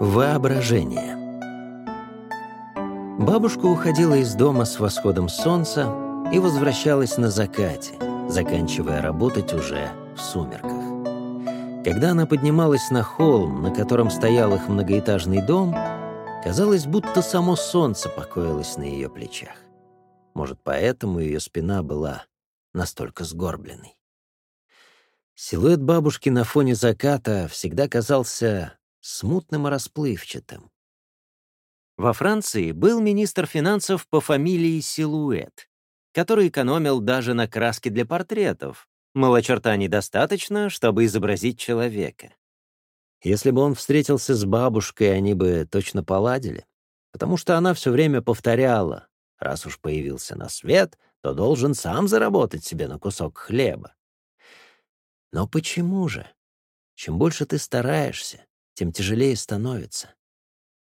Воображение. Бабушка уходила из дома с восходом солнца и возвращалась на закате, заканчивая работать уже в сумерках. Когда она поднималась на холм, на котором стоял их многоэтажный дом, казалось, будто само солнце покоилось на ее плечах. Может, поэтому ее спина была настолько сгорбленной. Силуэт бабушки на фоне заката всегда казался смутным и расплывчатым. Во Франции был министр финансов по фамилии Силуэт, который экономил даже на краске для портретов. Мало черта недостаточно, чтобы изобразить человека. Если бы он встретился с бабушкой, они бы точно поладили, потому что она все время повторяла, раз уж появился на свет, то должен сам заработать себе на кусок хлеба. Но почему же? Чем больше ты стараешься, тем тяжелее становится.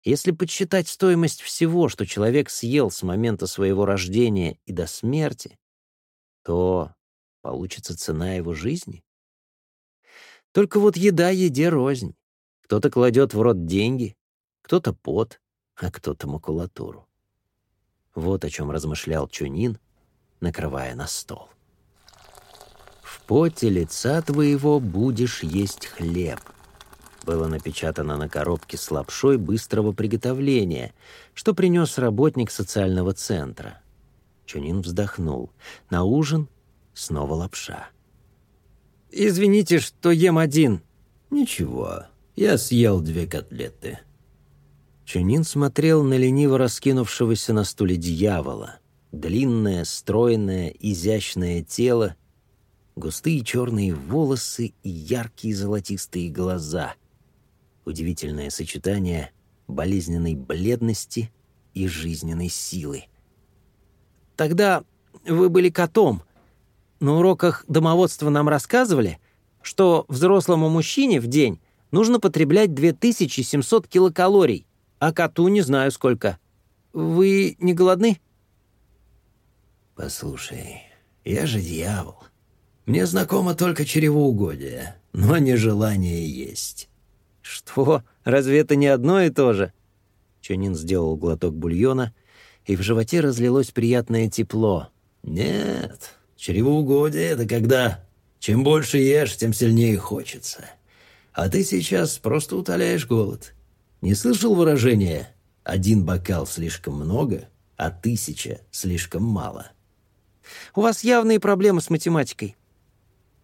Если подсчитать стоимость всего, что человек съел с момента своего рождения и до смерти, то получится цена его жизни. Только вот еда еде рознь. Кто-то кладет в рот деньги, кто-то пот, а кто-то макулатуру. Вот о чем размышлял Чунин, накрывая на стол. «В поте лица твоего будешь есть хлеб», было напечатано на коробке с лапшой быстрого приготовления, что принес работник социального центра. Чунин вздохнул. На ужин снова лапша. «Извините, что ем один». «Ничего, я съел две котлеты». Чунин смотрел на лениво раскинувшегося на стуле дьявола. Длинное, стройное, изящное тело, густые черные волосы и яркие золотистые глаза — Удивительное сочетание болезненной бледности и жизненной силы. «Тогда вы были котом. На уроках домоводства нам рассказывали, что взрослому мужчине в день нужно потреблять 2700 килокалорий, а коту не знаю сколько. Вы не голодны?» «Послушай, я же дьявол. Мне знакомо только чревоугодие, но не желание есть. «Что? Разве это не одно и то же?» Чонин сделал глоток бульона, и в животе разлилось приятное тепло. «Нет, чревоугодие — это когда чем больше ешь, тем сильнее хочется. А ты сейчас просто утоляешь голод. Не слышал выражения «один бокал слишком много, а тысяча слишком мало»?» «У вас явные проблемы с математикой.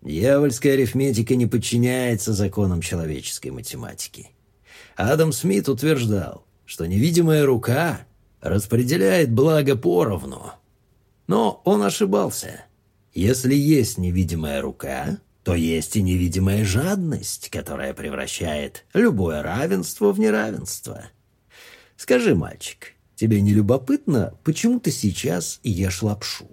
Дьявольская арифметика не подчиняется законам человеческой математики. Адам Смит утверждал, что невидимая рука распределяет благо поровну. Но он ошибался. Если есть невидимая рука, то есть и невидимая жадность, которая превращает любое равенство в неравенство. Скажи, мальчик, тебе не любопытно, почему ты сейчас ешь лапшу?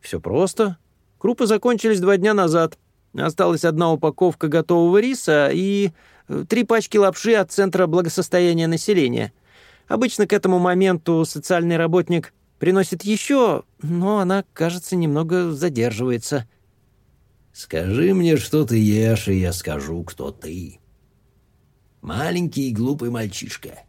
Все просто. Крупы закончились два дня назад. Осталась одна упаковка готового риса и э, три пачки лапши от Центра благосостояния населения. Обычно к этому моменту социальный работник приносит еще, но она, кажется, немного задерживается. «Скажи мне, что ты ешь, и я скажу, кто ты». «Маленький и глупый мальчишка,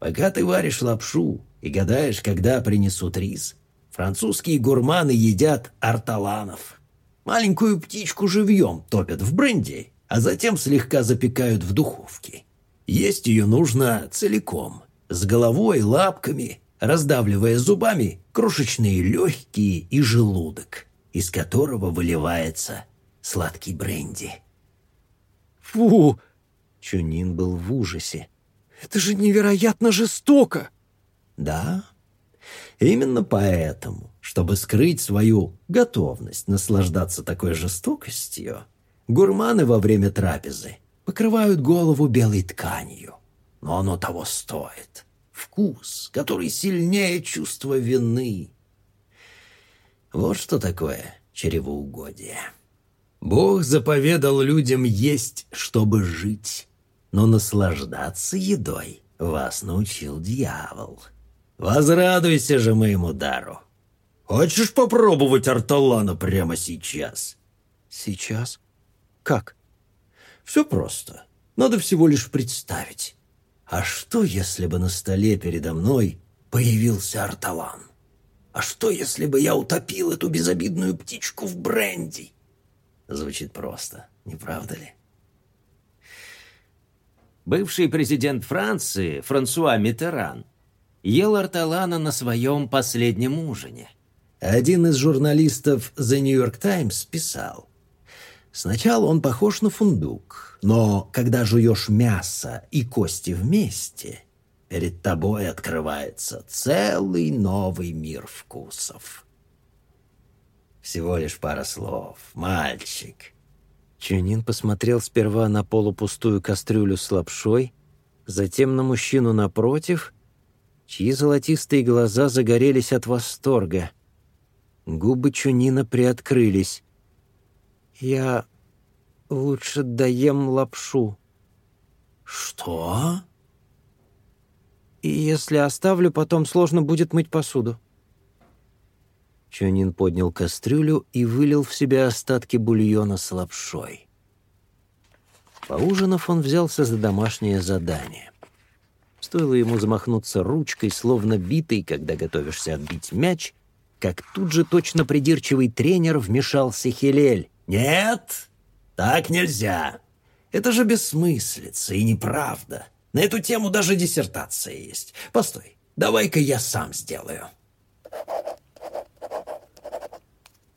пока ты варишь лапшу и гадаешь, когда принесут рис, Французские гурманы едят арталанов. Маленькую птичку живьем топят в бренди, а затем слегка запекают в духовке. Есть ее нужно целиком, с головой, лапками, раздавливая зубами крошечные легкие и желудок, из которого выливается сладкий бренди. «Фу!» Чунин был в ужасе. «Это же невероятно жестоко!» «Да, Именно поэтому, чтобы скрыть свою готовность наслаждаться такой жестокостью, гурманы во время трапезы покрывают голову белой тканью. Но оно того стоит. Вкус, который сильнее чувства вины. Вот что такое чревоугодие. Бог заповедал людям есть, чтобы жить, но наслаждаться едой вас научил дьявол. Возрадуйся же моему дару. Хочешь попробовать арталана прямо сейчас? Сейчас? Как? Все просто. Надо всего лишь представить. А что, если бы на столе передо мной появился Арталан? А что, если бы я утопил эту безобидную птичку в бренди? Звучит просто, не правда ли? Бывший президент Франции Франсуа Миттеран ел арталана на своем последнем ужине. Один из журналистов The New York Times писал, «Сначала он похож на фундук, но когда жуешь мясо и кости вместе, перед тобой открывается целый новый мир вкусов». Всего лишь пара слов, мальчик. Чунин посмотрел сперва на полупустую кастрюлю с лапшой, затем на мужчину напротив, чьи золотистые глаза загорелись от восторга. Губы Чунина приоткрылись. «Я лучше доем лапшу». «Что?» «И если оставлю, потом сложно будет мыть посуду». Чунин поднял кастрюлю и вылил в себя остатки бульона с лапшой. Поужинав, он взялся за домашнее задание. Стоило ему замахнуться ручкой, словно битой, когда готовишься отбить мяч, как тут же точно придирчивый тренер вмешался Хелель. «Нет, так нельзя. Это же бессмыслица и неправда. На эту тему даже диссертация есть. Постой, давай-ка я сам сделаю».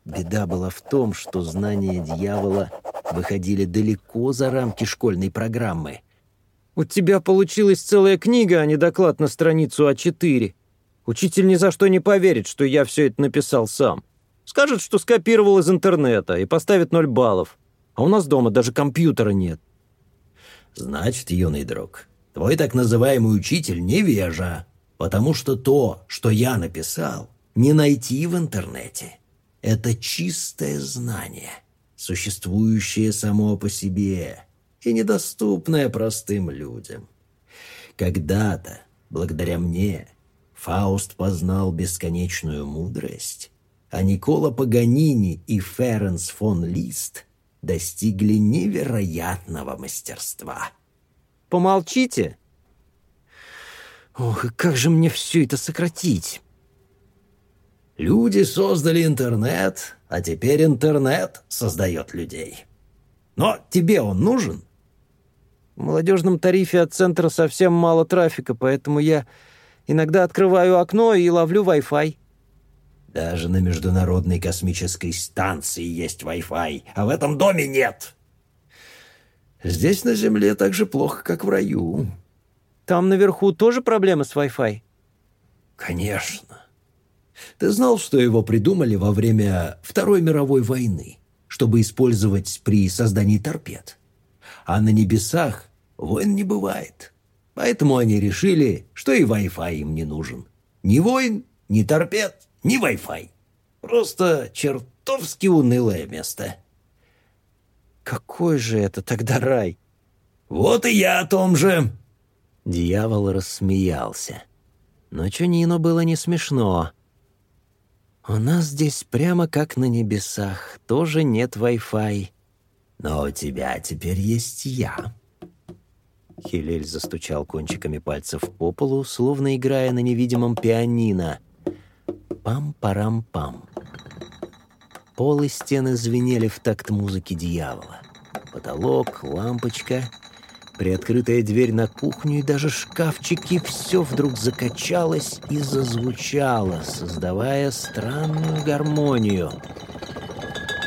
Беда была в том, что знания дьявола выходили далеко за рамки школьной программы. «У тебя получилась целая книга, а не доклад на страницу А4. Учитель ни за что не поверит, что я все это написал сам. Скажет, что скопировал из интернета и поставит ноль баллов. А у нас дома даже компьютера нет». «Значит, юный друг, твой так называемый учитель невежа, потому что то, что я написал, не найти в интернете». Это чистое знание, существующее само по себе и недоступное простым людям. Когда-то, благодаря мне, Фауст познал бесконечную мудрость, а Никола Паганини и Ференс фон Лист достигли невероятного мастерства. «Помолчите!» «Ох, и как же мне все это сократить?» Люди создали интернет, а теперь интернет создает людей. Но тебе он нужен? В молодежном тарифе от центра совсем мало трафика, поэтому я иногда открываю окно и ловлю Wi-Fi. Даже на Международной космической станции есть Wi-Fi, а в этом доме нет. Здесь на Земле так же плохо, как в раю. Там наверху тоже проблемы с Wi-Fi? Конечно. Ты знал, что его придумали во время Второй мировой войны, чтобы использовать при создании торпед? А на небесах войн не бывает. Поэтому они решили, что и Wi-Fi им не нужен. Ни войн, ни торпед, ни Wi-Fi. Просто чертовски унылое место. Какой же это тогда рай? Вот и я о том же. Дьявол рассмеялся. Но Чунино было не смешно. «У нас здесь прямо как на небесах, тоже нет Wi-Fi». «Но у тебя теперь есть я». Хилель застучал кончиками пальцев по полу, словно играя на невидимом пианино. Пам-парам-пам. Пол и стены звенели в такт музыки дьявола. Потолок, лампочка — Приоткрытая дверь на кухню и даже шкафчики — все вдруг закачалось и зазвучало, создавая странную гармонию.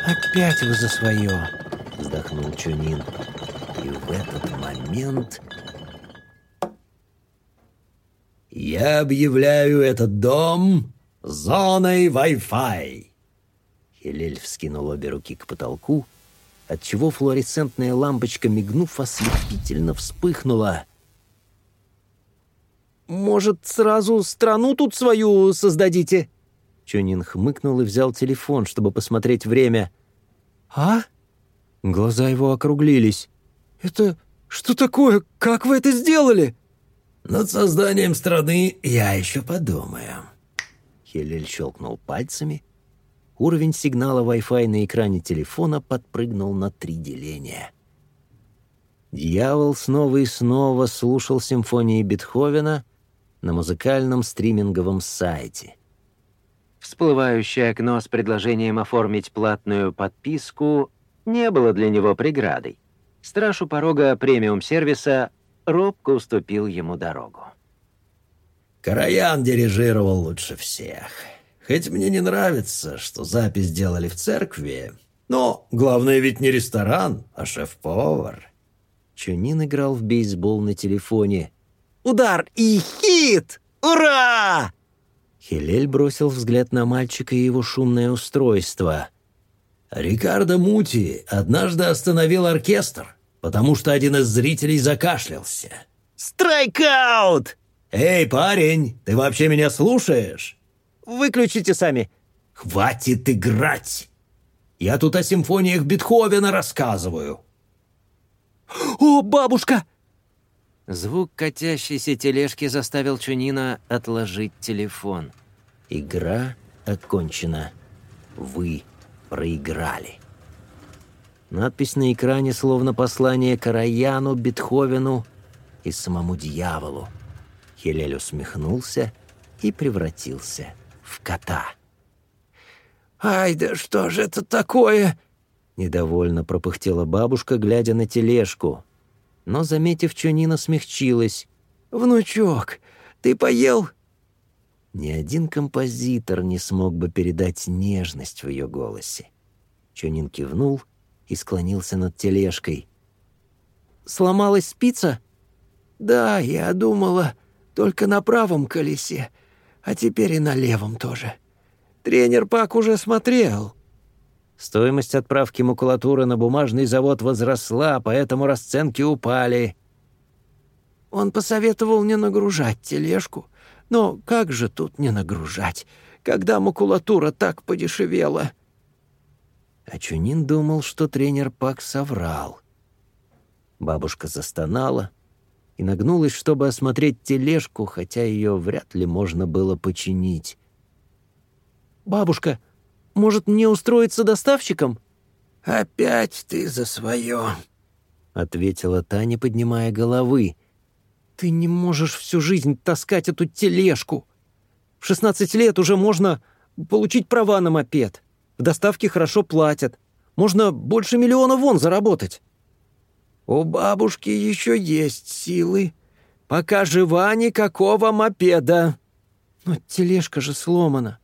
«Опять вы за свое!» — вздохнул Чунин. И в этот момент... «Я объявляю этот дом зоной Wi-Fi!» Хелель вскинул обе руки к потолку — отчего флуоресцентная лампочка, мигнув, ослепительно вспыхнула. «Может, сразу страну тут свою создадите?» Чонин хмыкнул и взял телефон, чтобы посмотреть время. «А?» Глаза его округлились. «Это что такое? Как вы это сделали?» «Над созданием страны я еще подумаю». Хелель щелкнул пальцами, Уровень сигнала Wi-Fi на экране телефона подпрыгнул на три деления. Дьявол снова и снова слушал симфонии Бетховена на музыкальном стриминговом сайте. Всплывающее окно с предложением оформить платную подписку не было для него преградой. Страж у порога премиум-сервиса робко уступил ему дорогу. Караян дирижировал лучше всех. Хоть мне не нравится, что запись делали в церкви, но главное ведь не ресторан, а шеф-повар. Чунин играл в бейсбол на телефоне. «Удар и хит! Ура!» Хилель бросил взгляд на мальчика и его шумное устройство. Рикардо Мути однажды остановил оркестр, потому что один из зрителей закашлялся. «Страйкаут!» «Эй, парень, ты вообще меня слушаешь?» «Выключите сами». «Хватит играть! Я тут о симфониях Бетховена рассказываю». «О, бабушка!» Звук катящейся тележки заставил Чунина отложить телефон. Игра окончена. Вы проиграли. Надпись на экране словно послание Караяну, Бетховену и самому дьяволу. Хелель усмехнулся и превратился в кота. «Ай, да что же это такое?» Недовольно пропыхтела бабушка, глядя на тележку. Но, заметив, Чунина смягчилась. «Внучок, ты поел?» Ни один композитор не смог бы передать нежность в ее голосе. Чунин кивнул и склонился над тележкой. «Сломалась спица?» «Да, я думала, только на правом колесе, а теперь и на левом тоже. Тренер Пак уже смотрел». Стоимость отправки макулатуры на бумажный завод возросла, поэтому расценки упали. Он посоветовал не нагружать тележку. Но как же тут не нагружать, когда макулатура так подешевела? А Чунин думал, что тренер Пак соврал. Бабушка застонала и нагнулась, чтобы осмотреть тележку, хотя ее вряд ли можно было починить. «Бабушка, может, мне устроиться доставщиком?» «Опять ты за свое», — ответила Таня, поднимая головы. «Ты не можешь всю жизнь таскать эту тележку. В 16 лет уже можно получить права на мопед. В доставке хорошо платят. Можно больше миллиона вон заработать». «У бабушки еще есть силы. Пока жива никакого мопеда». «Но тележка же сломана».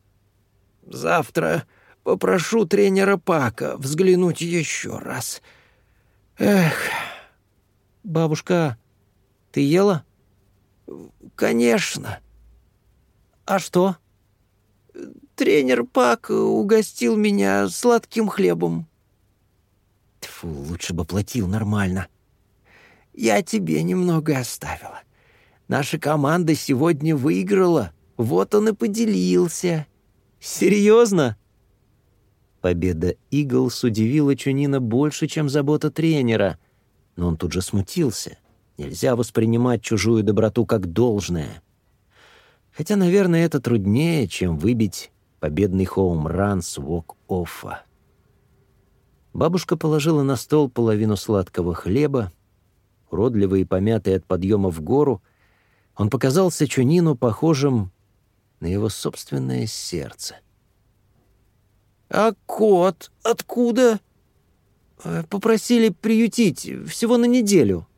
«Завтра Попрошу тренера Пака взглянуть еще раз. Эх. Бабушка, ты ела? Конечно. А что? Тренер Пак угостил меня сладким хлебом. Тфу, лучше бы платил нормально. Я тебе немного оставила. Наша команда сегодня выиграла. Вот он и поделился. Серьезно? Победа Иглс удивила Чунина больше, чем забота тренера. Но он тут же смутился. Нельзя воспринимать чужую доброту как должное. Хотя, наверное, это труднее, чем выбить победный хоум-ран с вок-оффа. Бабушка положила на стол половину сладкого хлеба. Уродливый и помятый от подъема в гору, он показался Чунину похожим на его собственное сердце — «А кот откуда?» э, «Попросили приютить всего на неделю».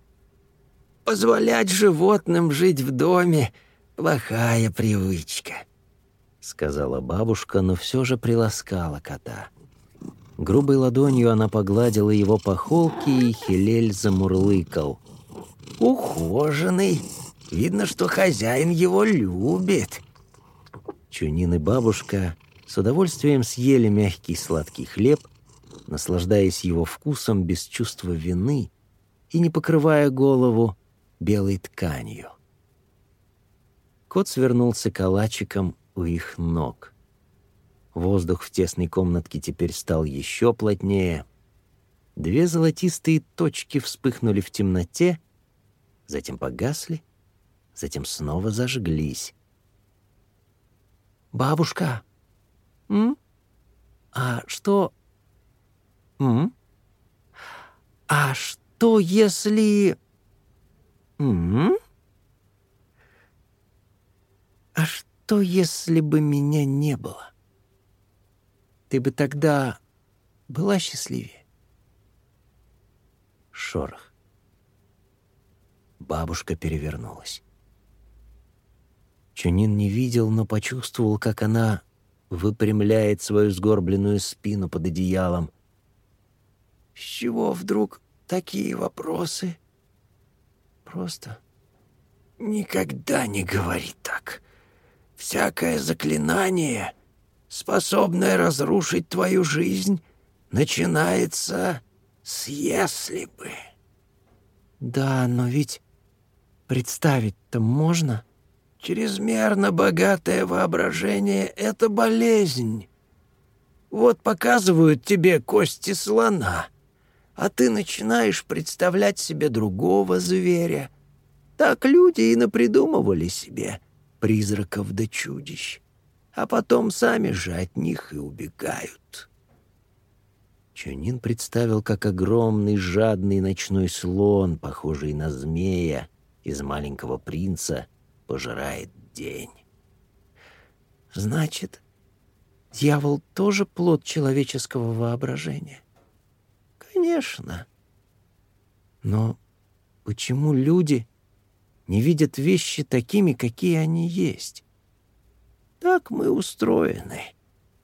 «Позволять животным жить в доме — плохая привычка», — сказала бабушка, но все же приласкала кота. Грубой ладонью она погладила его по холке, и Хилель замурлыкал. «Ухоженный. Видно, что хозяин его любит». Чунин и бабушка с удовольствием съели мягкий сладкий хлеб, наслаждаясь его вкусом без чувства вины и не покрывая голову белой тканью. Кот свернулся калачиком у их ног. Воздух в тесной комнатке теперь стал еще плотнее. Две золотистые точки вспыхнули в темноте, затем погасли, затем снова зажглись. «Бабушка!» М? А что... М? А что что если... М -м? А что если бы меня не было? Ты бы тогда была счастливее? Шорох. Бабушка перевернулась. Чунин не видел, но почувствовал, как она выпрямляет свою сгорбленную спину под одеялом. «С чего вдруг такие вопросы?» «Просто никогда не говори так. Всякое заклинание, способное разрушить твою жизнь, начинается с «если бы». «Да, но ведь представить-то можно?» Чрезмерно богатое воображение — это болезнь. Вот показывают тебе кости слона, а ты начинаешь представлять себе другого зверя. Так люди и напридумывали себе призраков да чудищ, а потом сами же от них и убегают. Чунин представил, как огромный жадный ночной слон, похожий на змея из «Маленького принца», пожирает день. Значит, дьявол тоже плод человеческого воображения? Конечно. Но почему люди не видят вещи такими, какие они есть? Так мы устроены.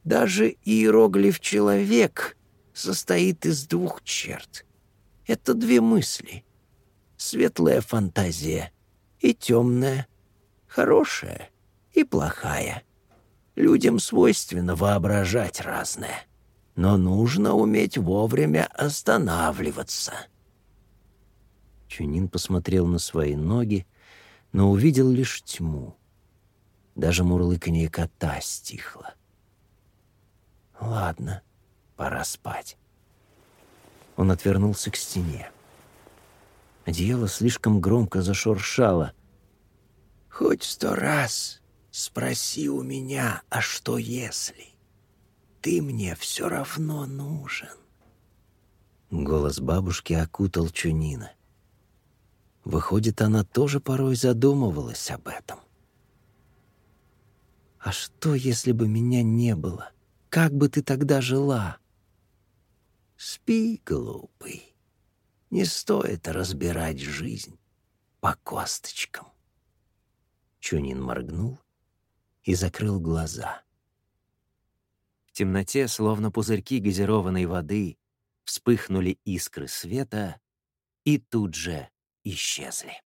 Даже иероглиф «человек» состоит из двух черт. Это две мысли. Светлая фантазия и темная хорошая и плохая. Людям свойственно воображать разное, но нужно уметь вовремя останавливаться. Чунин посмотрел на свои ноги, но увидел лишь тьму. Даже мурлыканье кота стихло. «Ладно, пора спать». Он отвернулся к стене. Одеяло слишком громко зашуршало, Хоть сто раз спроси у меня, а что если? Ты мне все равно нужен. Голос бабушки окутал Чунина. Выходит, она тоже порой задумывалась об этом. «А что, если бы меня не было? Как бы ты тогда жила?» «Спи, глупый. Не стоит разбирать жизнь по косточкам». Чунин моргнул и закрыл глаза. Темноте, словно пузырьки газированной воды, вспыхнули искры света и тут же исчезли.